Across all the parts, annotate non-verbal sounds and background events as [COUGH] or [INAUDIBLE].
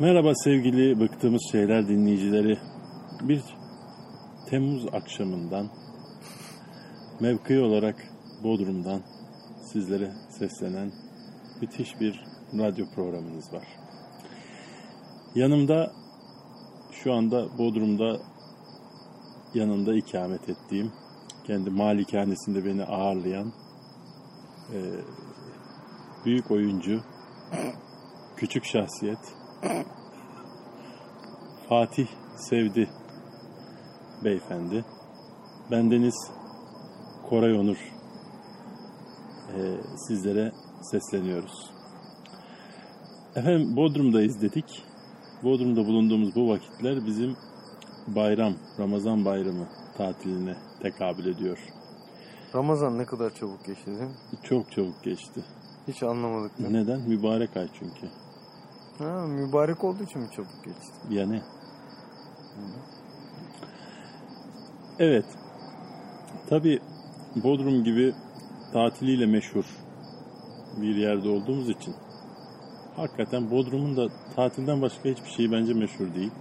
Merhaba sevgili bıktığımız şeyler dinleyicileri. Bir Temmuz akşamından mevki olarak Bodrum'dan sizlere seslenen müthiş bir radyo programınız var. Yanımda şu anda Bodrum'da yanında ikamet ettiğim, kendi malikanesinde beni ağırlayan e, büyük oyuncu, küçük şahsiyet, Fatih Sevdi beyefendi. Bendeniz Koray Onur. Ee, sizlere sesleniyoruz. Efendim Bodrum'dayız dedik. Bodrum'da bulunduğumuz bu vakitler bizim bayram, Ramazan bayramı tatiline tekabül ediyor. Ramazan ne kadar çabuk geçti değil mi? Çok çabuk geçti. Hiç anlamadık da. Neden? Mübarek ay çünkü. Ha, mübarek olduğu için mi çabuk geçti? Yani. Evet. Tabi Bodrum gibi tatiliyle meşhur bir yerde olduğumuz için hakikaten Bodrum'un da tatilden başka hiçbir şeyi bence meşhur değil.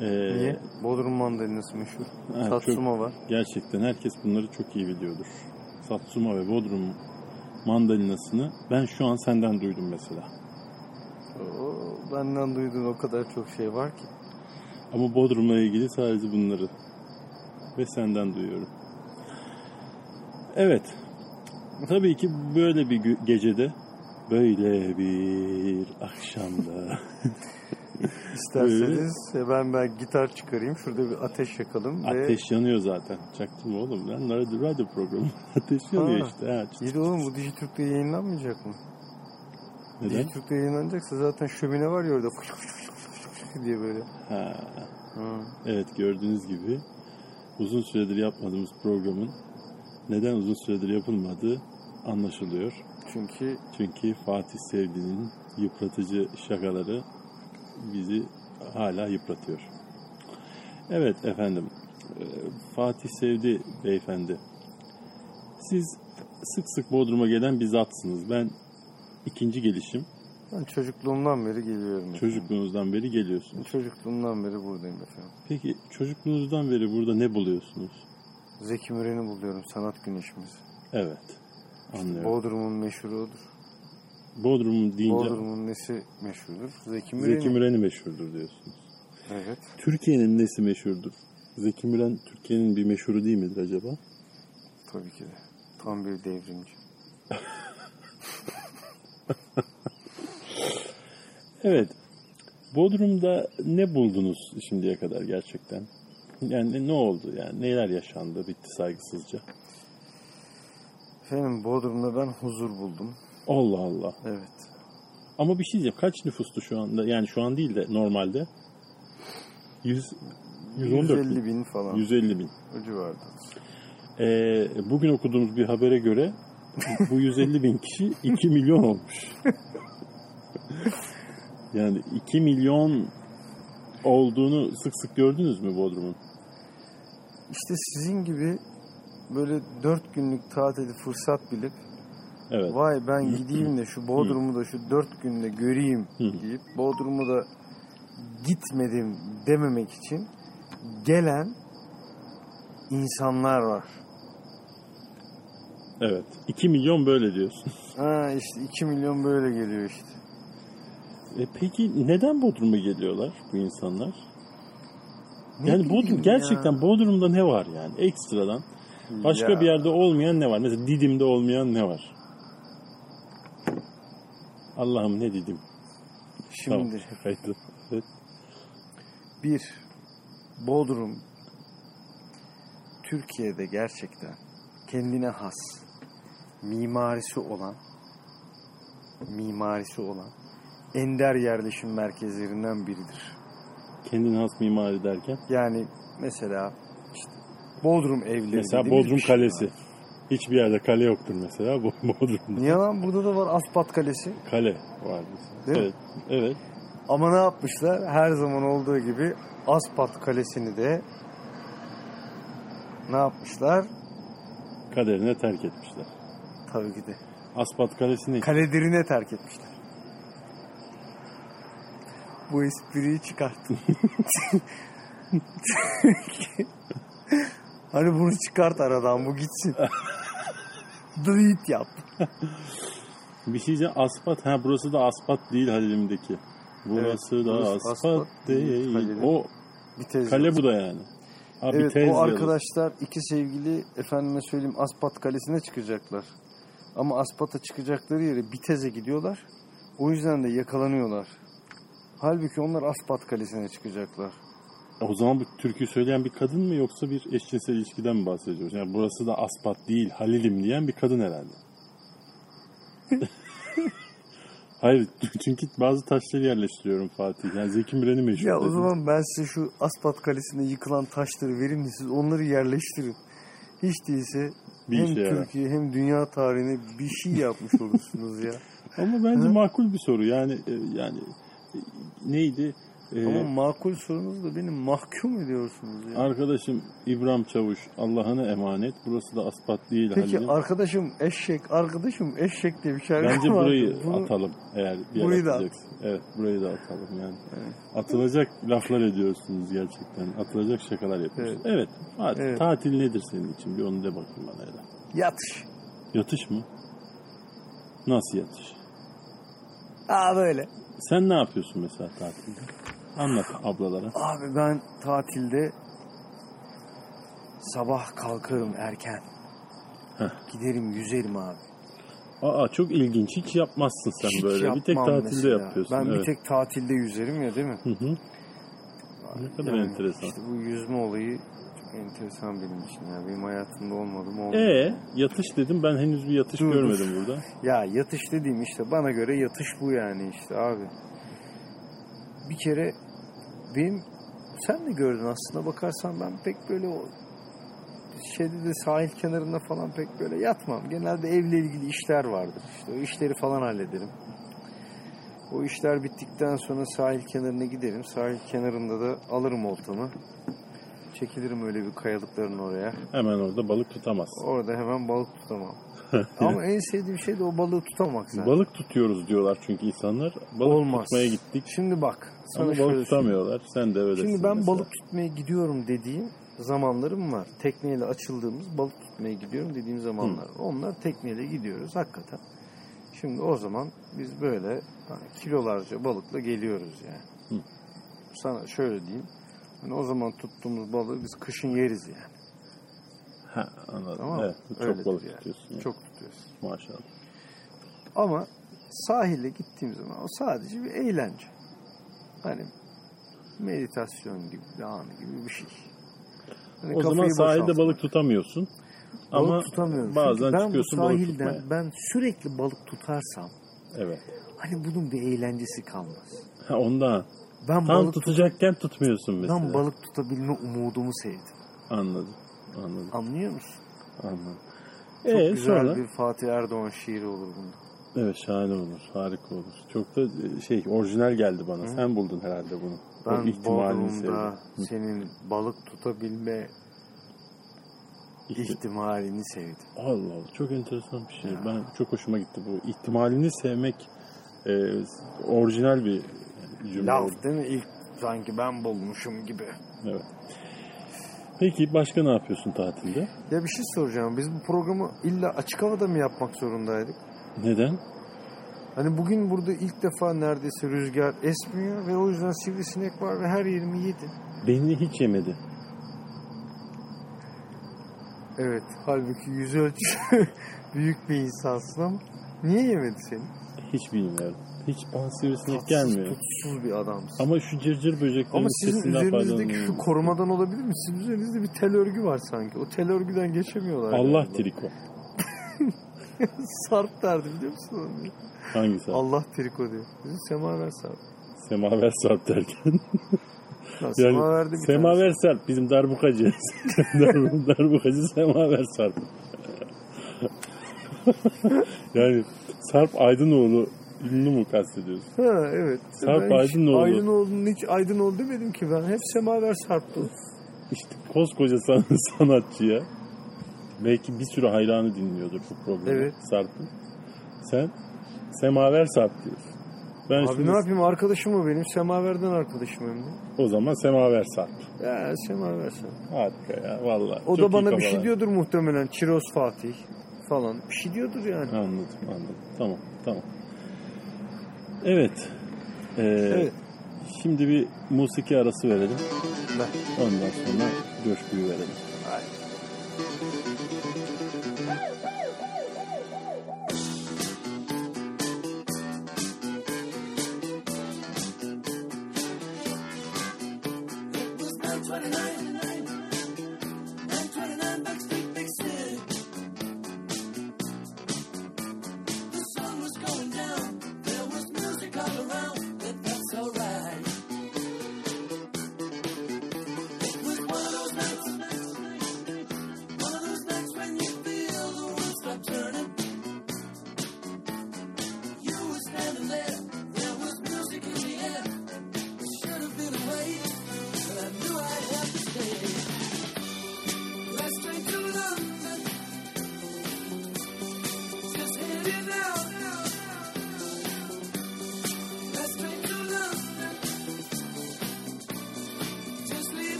Ee, Niye? Bodrum mandalinası meşhur. ha, Satsuma çok- var. Gerçekten herkes bunları çok iyi biliyordur. Satsuma ve Bodrum mandalinasını ben şu an senden duydum mesela. Benden duyduğun o kadar çok şey var ki. Ama Bodrum'la ilgili sadece bunları ve senden duyuyorum. Evet. Tabii ki böyle bir gecede, böyle bir akşamda [LAUGHS] İsterseniz e, ben ben gitar çıkarayım. Şurada bir ateş yakalım. ve ateş yanıyor zaten. Çaktım oğlum ben radyo, radyo programı. [LAUGHS] Ateş yanıyor Ha. işte. Ha, çıt- İyi de oğlum bu Dijitürk'te yayınlanmayacak mı? Neden? Dijitürk'te yayınlanacaksa zaten şömine var ya orada diye böyle. Ha. Ha. Evet gördüğünüz gibi uzun süredir yapmadığımız programın neden uzun süredir yapılmadığı anlaşılıyor. Çünkü Çünkü Fatih Sevdi'nin yıpratıcı şakaları bizi hala yıpratıyor. Evet efendim. e, Fatih Sevdi beyefendi. Siz sık sık Bodrum'a gelen bir zatsınız. Ben ikinci gelişim. ben çocukluğumdan beri geliyorum. efendim. Çocukluğunuzdan beri geliyorsunuz. Çocukluğumdan beri buradayım efendim. Peki çocukluğunuzdan beri burada ne buluyorsunuz? Zeki Müren'i buluyorum sanat güneşimiz. Evet. Anlıyorum. Bodrum'un meşhuru odur. Bodrum deyince Bodrum'un nesi meşhurdur? Zeki Müren. Zeki Müren'i meşhurdur diyorsunuz. Evet. Türkiye'nin nesi meşhurdur? Zeki Müren Türkiye'nin bir meşhuru değil midir acaba? Tabii ki de. Tam bir devrimci. [LAUGHS] [LAUGHS] Evet. Bodrum'da ne buldunuz şimdiye kadar gerçekten? Yani ne oldu yani? Neler yaşandı, bitti saygısızca? Efendim Bodrum'da ben huzur buldum. Allah Allah. Evet. Ama bir şey diyeceğim. Kaç nüfustu şu anda? Yani şu an değil de normalde. 100, 114 150 bin. bin falan. 150 bin. O civarda. Ee, bugün okuduğumuz bir habere göre bu 150 bin kişi 2 milyon olmuş. yani 2 milyon olduğunu sık sık gördünüz mü Bodrum'un? İşte sizin gibi böyle dört günlük tatili fırsat bilip Evet. vay ben gideyim de şu Bodrum'u da şu dört günde göreyim deyip Bodrum'u da gitmedim dememek için gelen insanlar var. Evet. 2 milyon böyle diyorsun. Ha işte 2 milyon böyle geliyor işte. E peki neden Bodrum'a geliyorlar bu insanlar? Ne yani Bodrum ya. gerçekten Bodrum'da ne var yani ekstradan? Başka Ya. bir yerde olmayan ne var? Mesela Didim'de olmayan ne var? Allah'ım ne Didim? Tamam. Şimdi şakaydı. Evet. bir Bodrum Türkiye'de gerçekten kendine has mimarisi olan mimarisi olan ender yerleşim merkezlerinden biridir. Kendine has mimari derken. Yani mesela işte Bodrum evleri Mesela Bodrum şey Kalesi. var. Hiçbir yerde kale yoktur mesela Bo- [LAUGHS] Bodrum'da. Niye lan burada da var Aspat Kalesi. Kale var mesela. Değil mi? evet. Evet. Ama ne yapmışlar? Her zaman olduğu gibi Aspat Kalesi'ni de ne yapmışlar? Kaderine terk etmişler. Tabii ki de. Aspat Kalesi'ni Kaledirine terk etmişler. bu espriyi çıkarttın. [LAUGHS] hani bunu çıkart aradan bu gitsin. Delete yap. Bir şey diyeceğim. Aspat. Ha burası da Aspat değil Halilim'deki. Burası Evet, da burası Aspat, Aspat değil, değil. O Bir kale bu da yani. Ha, bir Evet o arkadaşlar iki sevgili efendime söyleyeyim Aspat Kalesi'ne çıkacaklar. Ama Aspat'a çıkacakları yere Bitez'e gidiyorlar. O yüzden de yakalanıyorlar. Halbuki onlar Aspat Kalesi'ne çıkacaklar. O zaman bu türküyü söyleyen bir kadın mı yoksa bir eşcinsel ilişkiden mi bahsediyoruz? Yani burası da Aspat değil Halilim diyen bir kadın herhalde. [LAUGHS] Hayır çünkü bazı taşları yerleştiriyorum Fatih. Yani Zeki Müren'i meşhur Ya o zaman ben size şu Aspat Kalesi'nde yıkılan taşları vereyim de siz onları yerleştirin. Hiç değilse Bir hem işe yarar. Türkiye hem dünya tarihine bir şey yapmış [LAUGHS] olursunuz ya. Ama bence makul bir soru. Yani e, yani e, neydi? E, Ama makul sorunuz da beni mahkum ediyorsunuz ya. arkadaşım İbrahim Çavuş Allah'ına emanet. Burası da Aspat değil Peki Halilim. arkadaşım eşek, arkadaşım eşek diye bir şarkı Bence vardı. burayı Bunu- atalım eğer bir Burayı da atacaksın. Evet burayı da atalım yani. Evet. Atılacak laflar ediyorsunuz gerçekten. Atılacak şakalar yapıyorsunuz. Evet. Fatih, Evet. tatil nedir senin için? Bir onu de bakayım bana hele. Yatış. Yatış mı? Nasıl yatış? Aa böyle. Sen ne yapıyorsun mesela tatilde? Anlat ablalara. Abi ben tatilde sabah kalkarım erken. Heh. Giderim yüzerim abi. Aa çok ilginç. Hiç yapmazsın sen Hiç böyle. Bir tek tatilde mesela. yapıyorsun. Ben evet. bir tek tatilde yüzerim ya değil mi? Hı hı. Ne kadar enteresan. İşte bu yüzme olayı çok enteresan benim için ya. Benim hayatımda olmadım olmadı. Ee, yatış dedim. Ben henüz bir yatış dur. görmedim burada. Ya yatış dediğim işte bana göre yatış bu yani işte abi. Bir kere benim sen de gördün aslında bakarsan ben pek böyle o şeyde de sahil kenarında falan pek böyle yatmam. Genelde evle ilgili işler vardır. İşte o işleri falan hallederim. O işler bittikten sonra sahil kenarına giderim. Sahil kenarında da alırım oltamı. Çekilirim öyle bir kayalıkların oraya. Hemen orada balık tutamazsın. Orada hemen balık tutamam. Ama en sevdiğim şey de o balığı tutamak zaten. Balık tutuyoruz diyorlar çünkü insanlar. Balık Olmaz. tutmaya gittik. Şimdi bak. Sana Ama balık tutamıyorlar. Sen de öylesin. Şimdi ben mesela. balık tutmaya gidiyorum dediğim zamanlarım var. Tekneyle açıldığımız balık tutmaya gidiyorum dediğim zamanlar. var. Onlar tekneyle gidiyoruz hakikaten. Şimdi o zaman biz böyle hani kilolarca balıkla geliyoruz yani. Hı. Sana şöyle diyeyim. Hani o zaman tuttuğumuz balığı biz kışın yeriz yani. Ha, anladım. Tamam? Evet, çok Öyledir balık yani. tutuyorsun. yani. Çok tutuyoruz. Maşallah. Ama sahile gittiğim zaman o sadece bir eğlence. Hani meditasyon gibi, an gibi bir şey. Hani o zaman sahilde boşaltmak. balık tutamıyorsun. Balık Ama tutamıyorum. bazen ben çıkıyorsun bu balık sahilden tutmaya. ben sürekli balık tutarsam Evet. hani bunun bir eğlencesi kalmaz. Ha, ondan. Ben Tam balık tutacakken tutmuyorsun mesela. ben balık tutabilme umudumu sevdim. Anladım. Anladım. Anlıyor musun? Anladım. Çok Ee, güzel sonra? bir Fatih Erdoğan şiiri olur bunda. Evet şahane olur. Harika olur. Çok da e, şey orijinal geldi bana. Sen buldun herhalde bunu. Ben ihtimalini Bodrum'da senin balık tutabilme İhti- ihtimalini sevdim. Allah Allah çok enteresan bir şey. Ben çok hoşuma gitti bu. İhtimalini sevmek e, orijinal bir cümle. oldu. Laf değil mi? İlk sanki ben bulmuşum gibi. Evet. Peki başka ne yapıyorsun tatilde? Ya bir şey soracağım. Biz bu programı illa açık havada mı yapmak zorundaydık? Neden? Hani bugün burada ilk defa neredeyse rüzgar esmiyor ve o yüzden sivrisinek var ve her yerimi yedi. Beni hiç yemedi. Evet. Halbuki yüz ölçü [LAUGHS] büyük bir insansın ama niye yemedi seni? Hiç bilmiyorum. Hiç bana sivrisinek gelmiyor. tutsuz bir adamsın. Ama şu cırcır böceklerin Ama sizin sesinden üzerinizdeki şu faydalanıyorum. korumadan olabilir mi? Sizin üzerinizde bir tel örgü var sanki. O tel örgüden geçemiyorlar. Allah galiba. triko. [LAUGHS] Sarp derdi biliyor musun onu? Hangisi? Allah triko diyor. Bizim semaver sarp. Semaver sarp derken. Ya, Yani semaverde bir Semaver Sarp bizim darbukacı. [LAUGHS] Dar- darbukacı Semaver Sarp. [LAUGHS] yani Sarp Aydınoğlu ünlü mu kastediyorsun? Ha evet. Sarp Ben Aydınoğlu. Aydınoğlu'nun hiç Aydınoğlu demedim ki ben. Hep semaver sarptı. İşte koskoca san- [LAUGHS] sanatçıya belki bir sürü hayranı dinliyordur bu programı Evet. Sarp'ın. Sen Semaver Sarp diyorsun. Ben Abi şimdi ne yapayım arkadaşım o benim. Semaverden arkadaşım hem de. o zaman Semaver Sarp. Ya Semaver sen. Harika ya valla. O Çok da bana bir şey diyordur muhtemelen. Çiroz Fatih falan. Bir şey diyordur yani. Anladım anladım. Tamam tamam. Evet. Ee, Evet. Şimdi bir musiki arası verelim. Ver. Ondan sonra coşkuyu verelim. Evet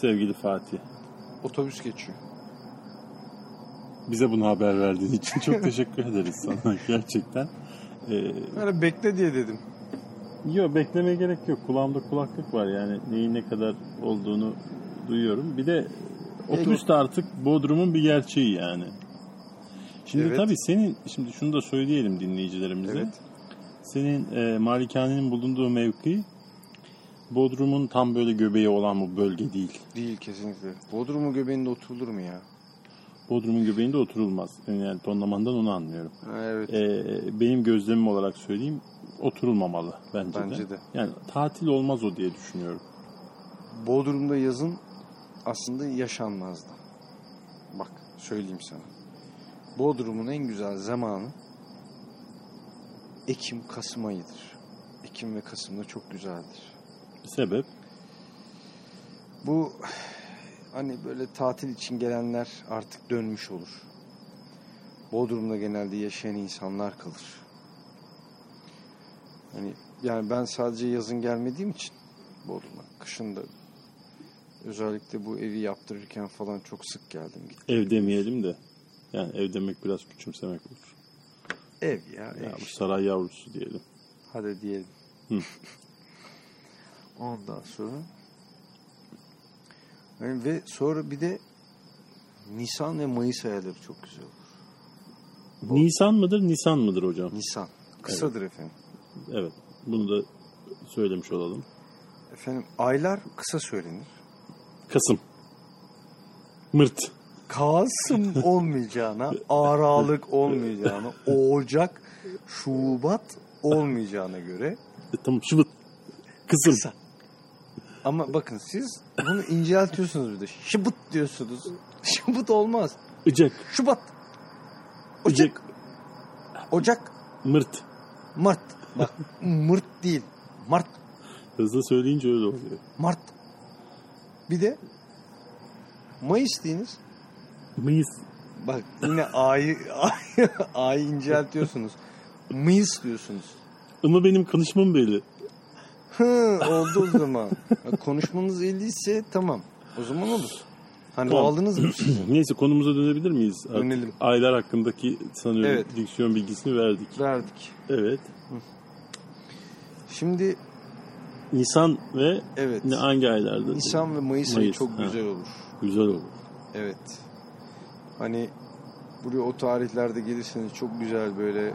sevgili Fatih. Otobüs geçiyor. Bize bunu haber verdiğin için çok teşekkür ederiz sana [LAUGHS] gerçekten. Ee, Yani bekle diye dedim. yok beklemeye gerek yok. Kulağımda kulaklık var yani neyin ne kadar olduğunu duyuyorum. Bir de Otobüs de artık Bodrum'un bir gerçeği yani. Şimdi Evet. tabii senin, şimdi şunu da söyleyelim dinleyicilerimize. Evet. Senin e, malikanenin bulunduğu mevki Bodrum'un tam böyle göbeği olan bu bölge değil. Değil kesinlikle. Bodrum'un göbeğinde oturulur mu ya? Bodrum'un göbeğinde oturulmaz. Yani tonlamandan onu anlıyorum. Ha, evet. E, benim gözlemim olarak söyleyeyim oturulmamalı bence, Bence de. Yani tatil olmaz o diye düşünüyorum. Bodrum'da yazın aslında yaşanmazdı. Bak söyleyeyim sana. Bodrum'un en güzel zamanı Ekim, Kasım ayıdır. Ekim ve Kasım'da çok güzeldir. Sebep? Bu hani böyle tatil için gelenler artık dönmüş olur. Bodrum'da genelde yaşayan insanlar kalır. Hani yani ben sadece yazın gelmediğim için Bodrum'a, kışın da özellikle bu evi yaptırırken falan çok sık geldim gittim. Ev demeyelim de. Yani ev demek biraz küçümsemek olur. Ev ya, Ya ev saray yavrusu diyelim. Hadi diyelim. Hı. [LAUGHS] Ondan sonra yani ve sonra bir de Nisan ve Mayıs ayları çok güzel olur. Nisan mıdır, Nisan mıdır hocam? Nisan. Kısadır efendim. Evet. Bunu da söylemiş olalım. Efendim aylar kısa söylenir. Kasım. Mırt. Kasım [LAUGHS] olmayacağına, Aralık olmayacağına, Ocak, Şubat olmayacağına göre E, tamam Şubat. Kısım. kısa. Ama bakın siz bunu inceltiyorsunuz bir de. Şıbıt diyorsunuz. [LAUGHS] Şıbıt olmaz. Ocak. Şubat. Ocak. Ocak. Ocak. Mırt. Mart. Bak Mırt değil. Mart. Hızlı söyleyince öyle oluyor. Mart. Bir de Mayıs deyiniz. Mayıs. Bak yine A'yı A'yı, [LAUGHS] A'yı inceltiyorsunuz. Mayıs diyorsunuz. Ama benim konuşmam belli. Hı, oldu o zaman. Konuşmanız iyiyse tamam. O zaman olur. Hani Tamam. aldınız mı siz? [CLEARS THROAT] Neyse konumuza dönebilir miyiz? Artık Dönelim. Aylar hakkındaki sanıyorum Evet. diksiyon bilgisini verdik. Verdik. Evet. Şimdi Nisan ve evet. ne hangi aylarda? Nisan ve Mayıs, ayı Mayıs, çok ha. güzel olur. Güzel olur. Evet. Hani buraya o tarihlerde gelirseniz çok güzel böyle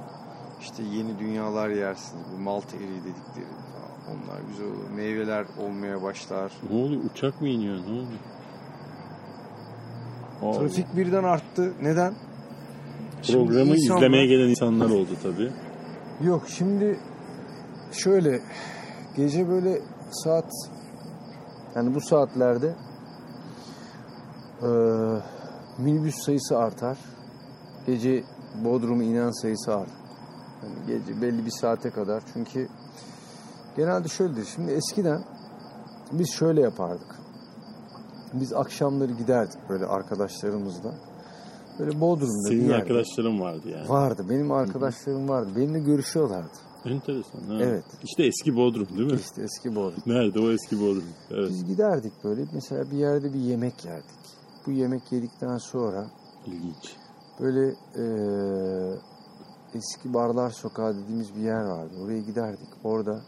işte yeni dünyalar yersiniz. Bu Malta eriği dedikleri falan. Onlar güzel olur. Meyveler olmaya başlar. Ne oluyor? Uçak mı iniyor? Ne oluyor? Aa, Trafik birden arttı. Neden? Programı insanlar- izlemeye gelen insanlar oldu tabii. Yok şimdi şöyle gece böyle saat yani bu saatlerde eee minibüs sayısı artar. Gece Bodrum'a inen sayısı artar. Yani gece belli bir saate kadar. Çünkü genelde şöyledir. Şimdi eskiden biz şöyle yapardık. Biz akşamları giderdik böyle arkadaşlarımızla. Böyle Bodrum'da bir Senin yerde. arkadaşların vardı yani. Vardı. Benim arkadaşlarım vardı. Benimle görüşüyorlardı. Enteresan. Ha. Evet. İşte eski Bodrum değil mi? İşte eski Bodrum. Nerede o eski Bodrum? Evet. Biz giderdik böyle. Mesela bir yerde bir yemek yerdik. Bu yemek yedikten sonra İlginç. böyle eee, eski Barlar Sokağı dediğimiz bir yer vardı. Oraya giderdik. Orada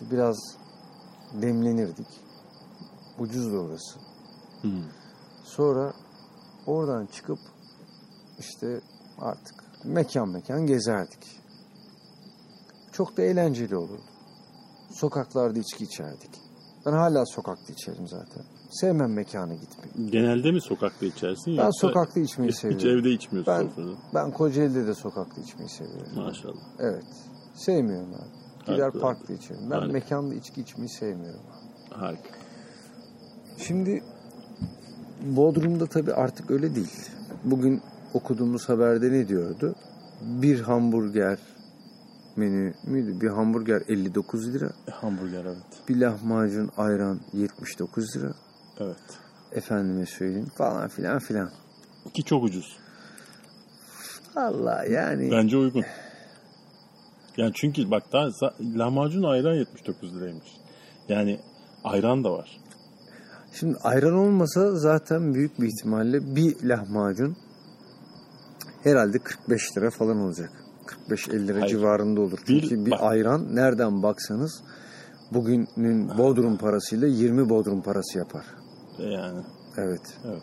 işte biraz demlenirdik. Ucuzdu orası. Hı. Sonra oradan çıkıp işte artık mekan mekan gezerdik. Çok da eğlenceli olurdu. Sokaklarda içki içerdik. Ben hala sokakta içerim zaten. Sevmem mekana gitmeyi. Genelde mi sokakta içersin? Ben yoksa sokakta içmeyi Hiç seviyorum. evde içmiyorsun Ben- sofrada. Ben Kocaeli'de de sokakta içmeyi seviyorum. Maşallah. Evet. Sevmiyorum abi. Gider Harika. parkta içerim. Ben Harika. mekanda içki içmeyi sevmiyorum. Harika. Şimdi Bodrum'da tabii artık öyle değil. Bugün okuduğumuz haberde ne diyordu? Bir hamburger menü müydü? Bir hamburger 59 lira. E, hamburger evet. Bir lahmacun ayran 79 lira. Evet. Efendime söyleyeyim falan filan filan. Ki çok ucuz. Allah yani. Bence uygun. Yani çünkü bak daha lahmacun ayran 79 liraymış. Yani ayran da var. Şimdi ayran olmasa zaten büyük bir ihtimalle bir lahmacun herhalde 45 lira falan olacak. 45-50 lira Hayır. civarında olur. Çünkü bir, bak. ayran nereden baksanız bugünün Bodrum parasıyla 20 Bodrum parası yapar. E Yani Evet. Evet. evet.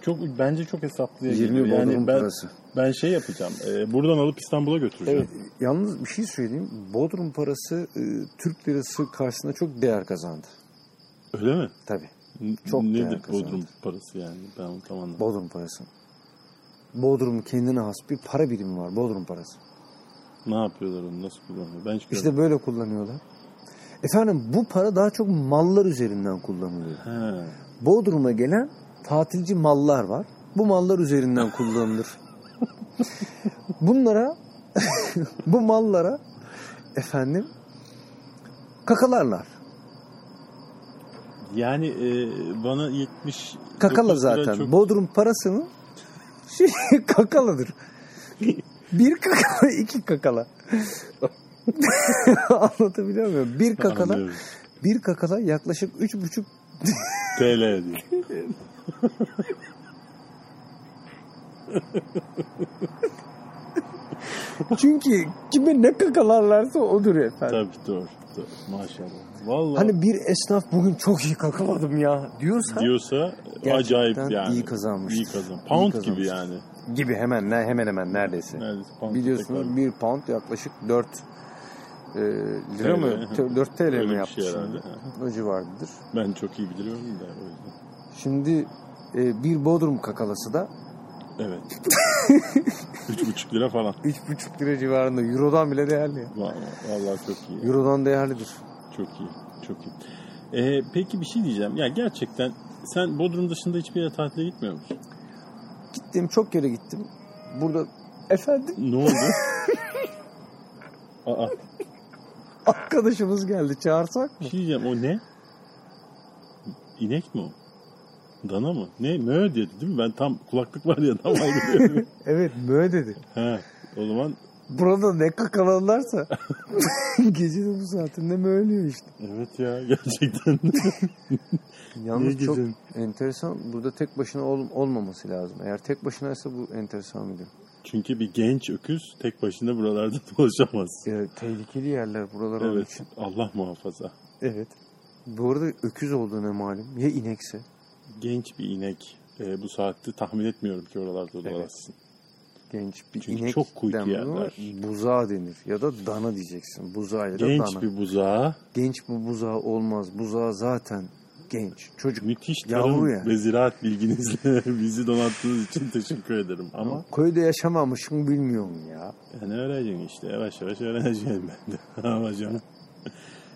Çok bence çok hesaplıya 20 geliyor. Bodrum Yani ben, parası. Ben şey yapacağım. e, buradan alıp İstanbul'a götüreceğim. Evet. Yalnız bir şey söyleyeyim. Bodrum parası e, Türk lirası karşısında çok değer kazandı. Öyle mi? Tabii. N- Çok değer Nedir kazandı. Bodrum parası yani? Ben onu tam anlamadım. Bodrum parası. Bodrum kendine has bir para birimi var. Bodrum parası. Ne yapıyorlar onu? Nasıl kullanıyor? Ben hiç görmedim. İşte böyle kullanıyorlar. Efendim bu para daha çok mallar üzerinden kullanılıyor. He. Bodrum'a gelen tatilci mallar var. Bu mallar üzerinden kullanılır. Bunlara [LAUGHS] bu mallara efendim kakalarlar. Yani e, bana 70 Kakala zaten. çok- Bodrum parasının [LAUGHS] şey kakaladır. Bir kakala, iki kakala. [LAUGHS] Anlatabiliyor muyum? Bir kakala, Anlıyorum. bir kakala yaklaşık üç buçuk TL diyor. [LAUGHS] Çünkü kime ne kakalarlarsa odur efendim. Tabii doğru. doğru. Maşallah. Vallahi Hani bir esnaf bugün çok iyi kakaladım ya diyorsa diyorsa acayip yani. iyi kazanmıştır. İyi kazan. Pound İyi gibi yani. gibi hemen ne hemen hemen neredeyse. Neredeyse pound Biliyorsunuz tekrar. bir pound yaklaşık 4 e, lira TL. mı? Te- 4 TL Öyle mi şey yaptı herhalde, şimdi? O civardadır. Ben çok iyi biliyorum da o yüzden. Şimdi e, bir Bodrum kakalası da Evet. [LAUGHS] Üç buçuk lira falan. 3,5 lira civarında. Euro'dan bile değerli. ya. Vallahi, vallahi çok iyi. Euro'dan değerlidir. Çok iyi. Çok iyi. Ee, peki bir şey diyeceğim. Ya gerçekten sen Bodrum dışında hiçbir yere tatile gitmiyor musun? Gittim çok yere gittim. Burada efendim Ne oldu? [LAUGHS] Aa, arkadaşımız geldi çağırsak bir mı? şey diyeceğim. O ne? İnek mi o? Dana mı? Ne? Mö dedi değil mi? Ben tam kulaklık var ya tam ayrılıyorum. [LAUGHS] Evet böyle dedi. He. O zaman Burada ne kakalalarsa [LAUGHS] gecenin bu saatinde mi ölüyor işte. evet ya gerçekten. [LAUGHS] Yalnız Ne çok enteresan. Burada tek başına ol- olmaması lazım. Eğer tek başınaysa bu enteresan bir durum. Çünkü bir genç öküz tek başına buralarda dolaşamaz. Ya, tehlikeli yerler buralar onun Evet. için. Allah muhafaza. Evet. Bu arada öküz olduğu ne malum. Ya inekse. Genç bir inek e, bu saatte tahmin etmiyorum ki oralarda dolaşsın. Genç bir Çünkü inek çok kuytu yerler. ama Buzağı denir. Ya da dana diyeceksin. Buzağı ya da Genç dana. bir buzağa Genç bu buzağı olmaz. Buzağı zaten genç. Çocuk. müthiş Yavru tarım ya. ve ziraat bilginizle [LAUGHS] bizi donattığınız için teşekkür ederim. Ama Köyde yaşamamışım bilmiyorum ya. yani öğreneceksin işte yavaş yavaş öğreneceksin ben de. [LAUGHS] Ne yapacaksın?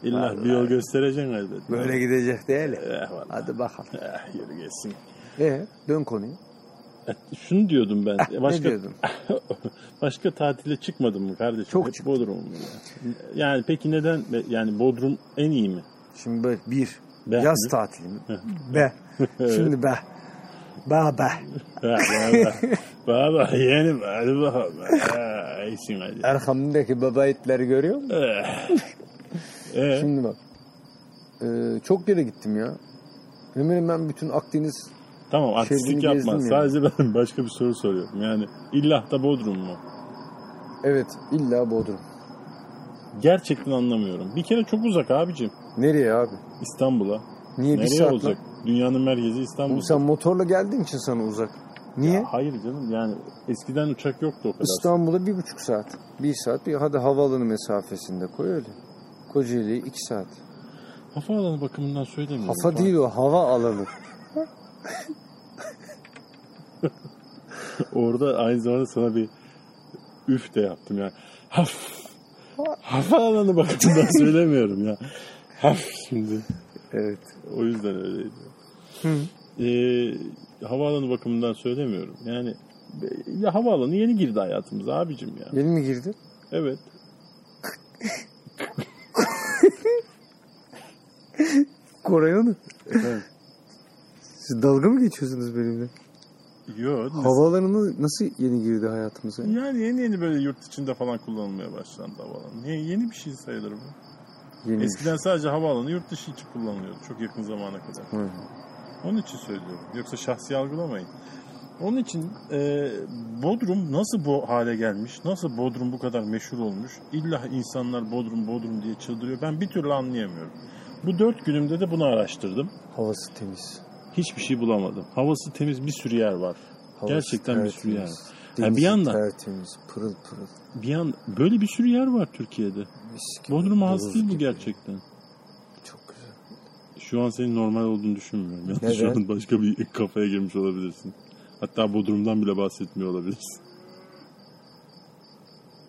İlla Vallahi. bir yol göstereceksin elbette. Böyle gidecek değil. Eh, vallahi. Hadi bakalım. Eh, yürü geçsin. E dön konuya. Eh, Şunu diyordum ben. ne Başka diyordun? [LAUGHS] başka tatile çıkmadın mı kardeşim? Çok Hep çıktım. Bodrum mu ya? Yani peki neden? Yani Bodrum en iyi mi? Şimdi böyle bir Be. yaz tatili mi? Be. Şimdi be. Be. [LAUGHS] Baba, baba yeğenim hadi bakalım. Ha, iyisin hadi. Arkamdaki baba itleri görüyor musun? Eh, Şimdi bak. Ee, çok yere gittim ya. Hemen hemen bütün Akdeniz tamam şehrini yapma. Sadece [LAUGHS] ben başka bir soru soruyorum. Yani illa da Bodrum mu? evet illa Bodrum. Gerçekten anlamıyorum. Bir kere çok uzak abicim. Nereye abi? İstanbul'a. Niye bir Nereye saat olacak? Dünyanın merkezi İstanbul. Oğlum sen motorla geldiğin için sana uzak. Niye? Hayır canım yani eskiden uçak yoktu o kadar. İstanbul'a bir buçuk saat. Bir saat. Bir hadi havaalanı mesafesinde koy öyle. Kocaeli'ye iki saat. Havaalanı bakımından söylemiyorum. Hafa değil o hava alanı. [LAUGHS] Orada aynı zamanda sana bir üf de yaptım yani. Haf. Havaalanı bakımından [LAUGHS] söylemiyorum ya. Haf şimdi. Evet. O yüzden öyleydi. Hı. Ee, havaalanı bakımından söylemiyorum. Yani ya havaalanı yeni girdi hayatımıza abicim ya. Yeni mi girdi? Evet. Koray evet. Siz dalga mı geçiyorsunuz benimle? Yok. Havaalanı nasıl yeni girdi hayatımıza? Yani yeni yeni böyle yurt içinde falan kullanılmaya başlandı havaalanı. Niye yeni bir şey sayılır bu? Yeni. Eskiden sadece havaalanı yurt dışı için kullanılıyordu. Çok yakın zamana kadar. Hı. Onun için söylüyorum. Yoksa şahsi algılamayın. Onun için e, Bodrum nasıl bu hale gelmiş? Nasıl Bodrum bu kadar meşhur olmuş? İlla insanlar Bodrum Bodrum diye çıldırıyor. Ben bir türlü anlayamıyorum. Bu dört günümde de bunu araştırdım. Havası temiz. hiçbir şey bulamadım. Havası temiz bir sürü yer var. Havası Gerçekten bir sürü yer. Yani bir yandan- tertemiz, pırıl pırıl. Bir yan böyle bir sürü yer var Türkiye'de. Mis Bodrum buz değil bu gerçekten. Çok güzel. Şu an senin normal olduğunu düşünmüyorum. Yani Neden? şu an başka bir kafaya girmiş olabilirsin. Hatta Bodrum'dan bile bahsetmiyor olabilirsin.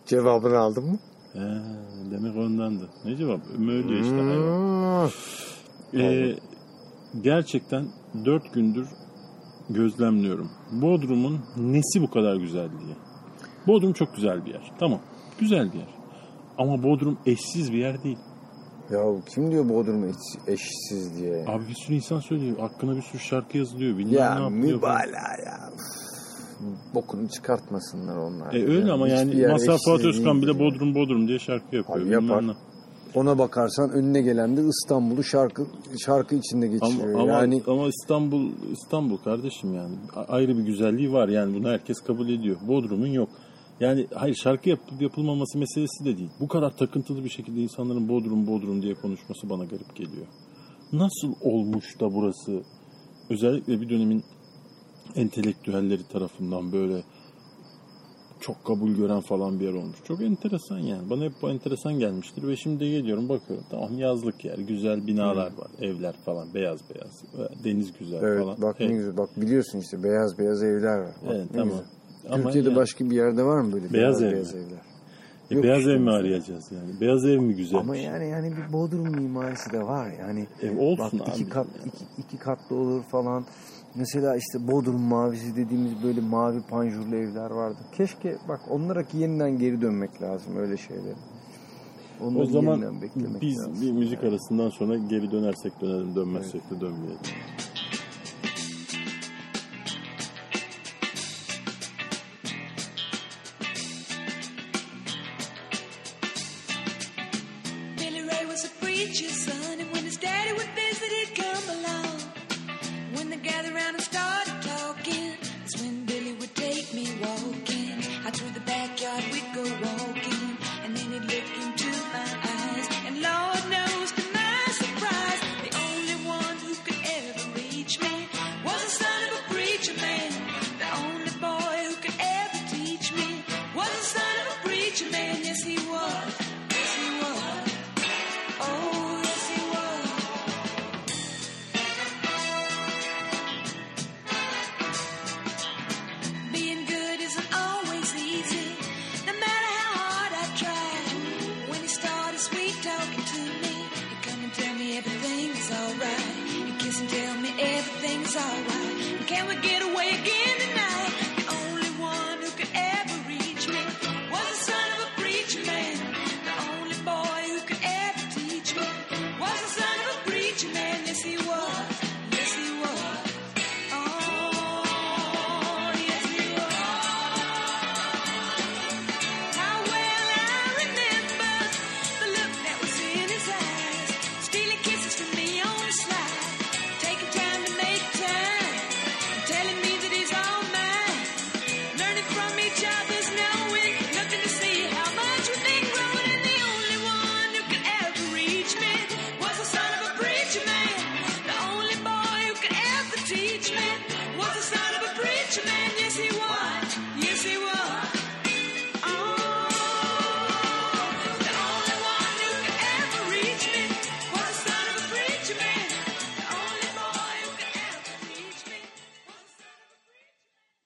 Cevabını aldın mı? He, demek ondandı. Ne cevap? Öyle işte. hayvan. Hmm. Ee, gerçekten dört gündür gözlemliyorum. Bodrum'un nesi bu kadar güzel diye. Bodrum çok güzel bir yer. Tamam. Güzel bir yer. Ama Bodrum eşsiz bir yer değil. Ya kim diyor Bodrum eş- eşsiz diye? Abi bir sürü insan söylüyor. Hakkında bir sürü şarkı yazılıyor. Bilmem ne ya yapıyor. falan. mübalağa ya. Bokunu çıkartmasınlar onlar. E öyle ama yani yer Mazhar eşsiz Fuat Özkan bile yani. Bodrum Bodrum diye şarkı yapıyor. Abi yapar. ne. Ona bakarsan önüne gelen de İstanbul'u şarkı şarkı içinde Ama, geçiriyor. ama, yani ama İstanbul İstanbul kardeşim yani ayrı bir güzelliği var yani bunu herkes kabul ediyor. Bodrum'un yok. Yani hayır şarkı yapıp yapılmaması meselesi de değil. Bu kadar takıntılı bir şekilde insanların Bodrum Bodrum diye konuşması bana garip geliyor. Nasıl olmuş da burası özellikle bir dönemin entelektüelleri tarafından böyle çok kabul gören falan bir yer olmuş. Çok enteresan yani. Bana hep bu enteresan gelmiştir ve şimdi geliyorum bakıyorum. Tamam yazlık yer, güzel binalar var, evler falan beyaz beyaz. Deniz güzel evet falan. bak ne Evet, güzel. Bak biliyorsun işte beyaz beyaz evler var. Bak, evet, ne tamam. güzel. Ama Türkiye'de yani- başka bir yerde var mı böyle Beyaz beyaz ev beyaz mi? evler? E, Yok beyaz işte ev mi arayacağız yani? Beyaz ev mi güzel? Ama yani yani bir Bodrum mimarisi de var yani. Ev olsun Bak abi. iki kat iki, iki katlı olur falan. Mesela işte Bodrum mavisi dediğimiz böyle mavi panjurlu evler vardı. Keşke bak onlara ki yeniden geri dönmek lazım öyle şeylere. Onları o zaman biz lazım. bir müzik arasından sonra geri dönersek dönelim, dönmezsek de dönmeyelim.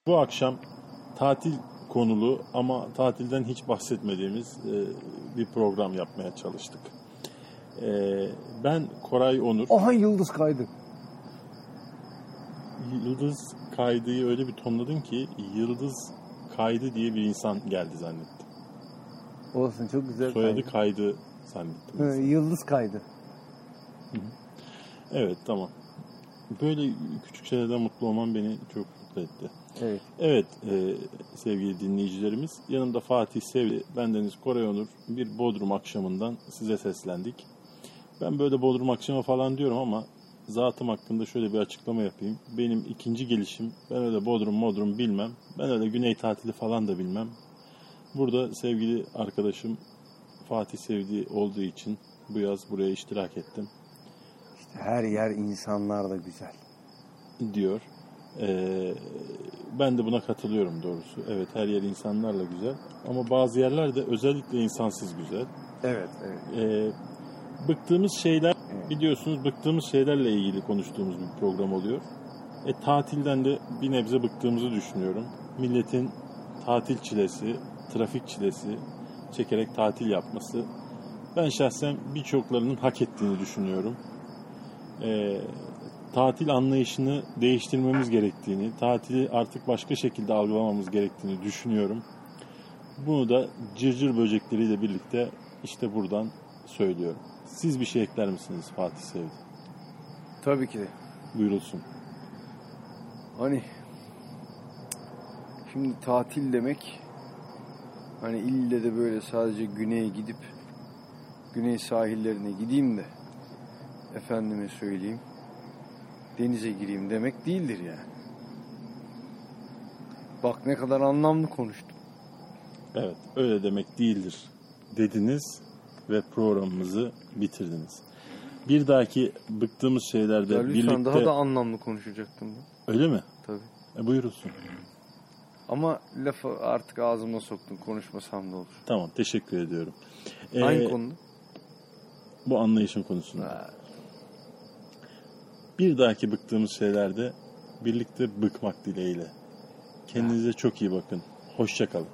Bu akşam tatil konulu ama tatilden hiç bahsetmediğimiz e, bir program yapmaya çalıştık. E, ben Koray Onur. Aha yıldız kaydı. Yıldız Kaydı'yı öyle bir tonladın ki Yıldız Kaydı diye bir insan geldi zannettim. Olsun çok güzel Soyadı kaydı. Kaydı zannettim. Hı, yıldız kaydı. Evet tamam. Böyle küçük şeylerden mutlu olman beni çok mutlu etti. Evet. Evet e, sevgili dinleyicilerimiz yanımda Fatih Sevli, bendeniz Koray Onur bir Bodrum akşamından size seslendik. Ben böyle Bodrum akşamı falan diyorum ama zatım hakkında şöyle bir açıklama yapayım. Benim ikinci gelişim ben öyle Bodrum Modrum bilmem. Ben öyle güney tatili falan da bilmem. Burada sevgili arkadaşım Fatih Sevdi olduğu için bu yaz buraya iştirak ettim. İşte her yer insanlar da güzel. diyor. Ee, ben de buna katılıyorum doğrusu. Evet her yer insanlarla güzel ama bazı yerler de özellikle insansız güzel. Evet, evet. Ee, bıktığımız şeyler biliyorsunuz bıktığımız şeylerle ilgili konuştuğumuz bir program oluyor. E, tatilden de bir nebze bıktığımızı düşünüyorum. Milletin tatil çilesi, trafik çilesi çekerek tatil yapması ben şahsen birçoklarının hak ettiğini düşünüyorum. Ee, tatil anlayışını değiştirmemiz gerektiğini, tatili artık başka şekilde algılamamız gerektiğini düşünüyorum. Bunu da cırcır böcekleriyle birlikte işte buradan söylüyorum. Siz bir şey ekler misiniz Fatih Sevdi? Tabii ki de. Buyurulsun. Hani şimdi tatil demek hani ille de böyle sadece güneye gidip güney sahillerine gideyim de efendime söyleyeyim denize gireyim demek değildir yani. Bak ne kadar anlamlı konuştum. Evet, öyle demek değildir dediniz ve programımızı bitirdiniz. Bir dahaki bıktığımız şeylerde Ya lütfen birlikte... daha da anlamlı konuşacaktım ben. Öyle mi? Tabii. E, buyurulsun. Ama lafı artık ağzıma soktun konuşmasam da olur. Tamam, teşekkür ediyorum. Ee, Hangi konuda? Bu anlayışın konusunda. Bir dahaki bıktığımız şeylerde birlikte bıkmak dileğiyle. Kendinize çok iyi bakın. Hoşça kalın.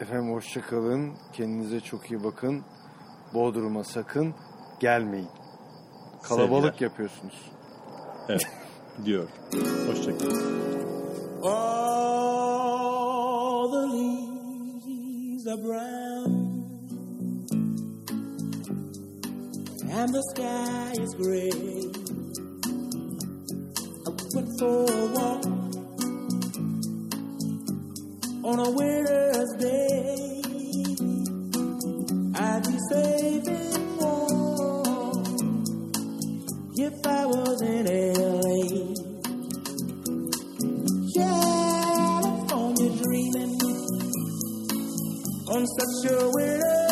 Efendim hoşça kalın. Kendinize çok iyi bakın. Bodrum'a sakın gelmeyin. Kalabalık Sevgiler. yapıyorsunuz. Evet, [LAUGHS] diyor. Hoşça kalın. All the leaves are brown and the sky is gray. Went for a walk on a winter's day. I'd be safe and warm if I was in LA. California dreaming on such a winter's